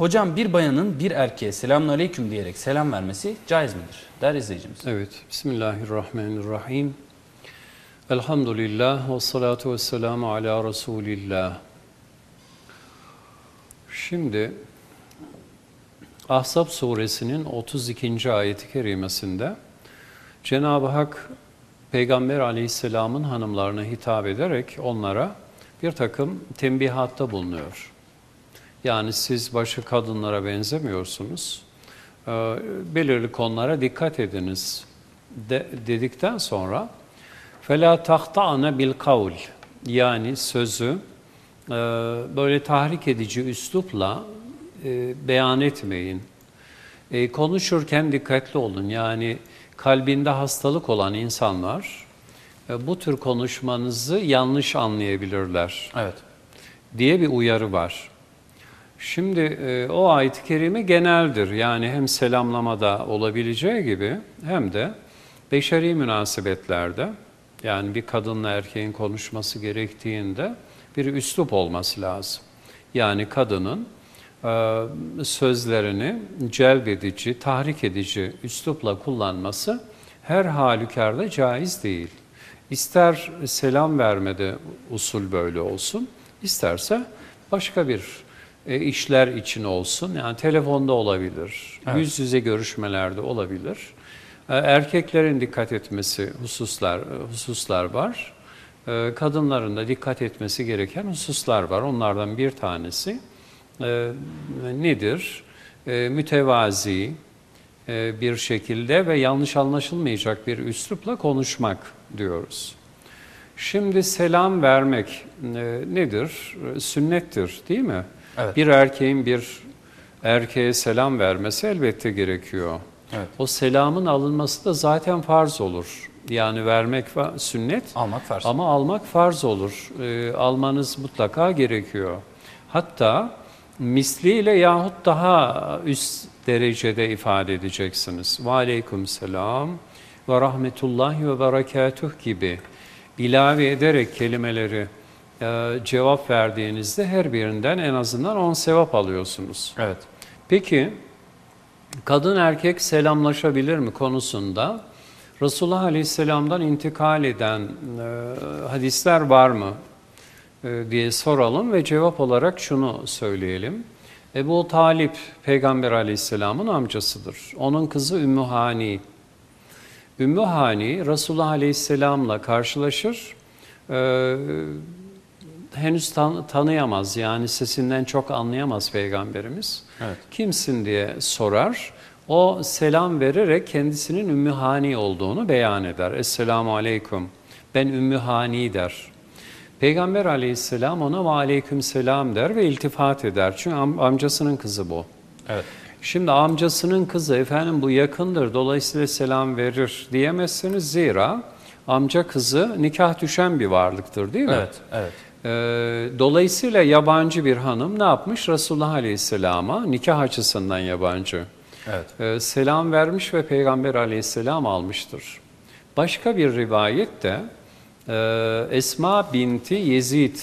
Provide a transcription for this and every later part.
Hocam bir bayanın bir erkeğe selamun aleyküm diyerek selam vermesi caiz midir? Der izleyicimiz. Evet, Bismillahirrahmanirrahim. Elhamdülillah ve salatu ve selamu ala Resulillah. Şimdi Ahzab suresinin 32. ayeti kerimesinde Cenab-ı Hak Peygamber aleyhisselamın hanımlarına hitap ederek onlara bir takım tembihatta bulunuyor. Yani siz başka kadınlara benzemiyorsunuz. E, belirli konulara dikkat ediniz de, dedikten sonra fela tahta ana bil kavl yani sözü e, böyle tahrik edici üslupla e, beyan etmeyin. E, konuşurken dikkatli olun. Yani kalbinde hastalık olan insanlar e, bu tür konuşmanızı yanlış anlayabilirler. Evet. Diye bir uyarı var. Şimdi e, o ayet-i kerime geneldir. Yani hem selamlamada olabileceği gibi hem de beşeri münasebetlerde yani bir kadınla erkeğin konuşması gerektiğinde bir üslup olması lazım. Yani kadının e, sözlerini celbedici, tahrik edici üslupla kullanması her halükarda caiz değil. İster selam vermede usul böyle olsun, isterse başka bir e, işler için olsun. Yani telefonda olabilir, Evet. yüz yüze görüşmelerde olabilir. E, erkeklerin dikkat etmesi hususlar e, hususlar var. E, kadınların da dikkat etmesi gereken hususlar var. Onlardan bir tanesi e, nedir? E, mütevazi e, bir şekilde ve yanlış anlaşılmayacak bir üslupla konuşmak diyoruz. Şimdi selam vermek e, nedir? E, Sünnettir değil mi? Evet. Bir erkeğin bir erkeğe selam vermesi elbette gerekiyor. Evet. O selamın alınması da zaten farz olur. Yani vermek sünnet Almak farz. ama almak farz olur. E, almanız mutlaka gerekiyor. Hatta misliyle yahut daha üst derecede ifade edeceksiniz. Ve aleyküm selam ve rahmetullahi ve berekatuh gibi ilave ederek kelimeleri e, cevap verdiğinizde her birinden en azından 10 sevap alıyorsunuz. Evet. Peki kadın erkek selamlaşabilir mi konusunda Resulullah Aleyhisselam'dan intikal eden e, hadisler var mı e, diye soralım ve cevap olarak şunu söyleyelim. Ebu Talip Peygamber Aleyhisselam'ın amcasıdır. Onun kızı Ümmü Hani. Ümmü Hani Resulullah Aleyhisselam'la karşılaşır. E, henüz tan- tanıyamaz yani sesinden çok anlayamaz Peygamberimiz. Evet. Kimsin diye sorar. O selam vererek kendisinin Ümmü Hani olduğunu beyan eder. Esselamu Aleyküm. Ben Ümmü Hani der. Peygamber aleyhisselam ona ve aleyküm selam der ve iltifat eder. Çünkü am- amcasının kızı bu. Evet. Şimdi amcasının kızı efendim bu yakındır dolayısıyla selam verir diyemezsiniz. Zira amca kızı nikah düşen bir varlıktır değil mi? Evet. Evet. Ee, dolayısıyla yabancı bir hanım ne yapmış? Resulullah Aleyhisselam'a nikah açısından yabancı. Evet. Ee, selam vermiş ve Peygamber Aleyhisselam almıştır. Başka bir rivayette e, Esma binti Yezid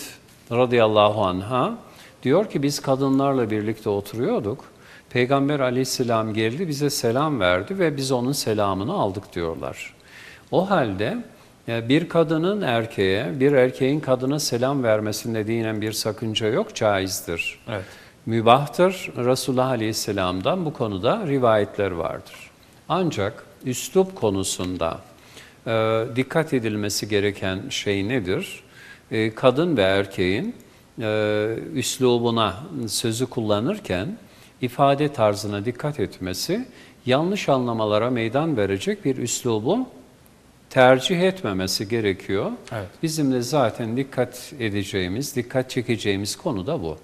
radıyallahu anha diyor ki biz kadınlarla birlikte oturuyorduk. Peygamber Aleyhisselam geldi bize selam verdi ve biz onun selamını aldık diyorlar. O halde e, bir kadının erkeğe, bir erkeğin kadına selam vermesinde dinen bir sakınca yok, caizdir. Evet. Mübahtır. Resulullah Aleyhisselam'dan bu konuda rivayetler vardır. Ancak üslup konusunda e, dikkat edilmesi gereken şey nedir? E, kadın ve erkeğin e, üslubuna sözü kullanırken ifade tarzına dikkat etmesi yanlış anlamalara meydan verecek bir üslubu tercih etmemesi gerekiyor. Evet. Bizim de zaten dikkat edeceğimiz, dikkat çekeceğimiz konu da bu.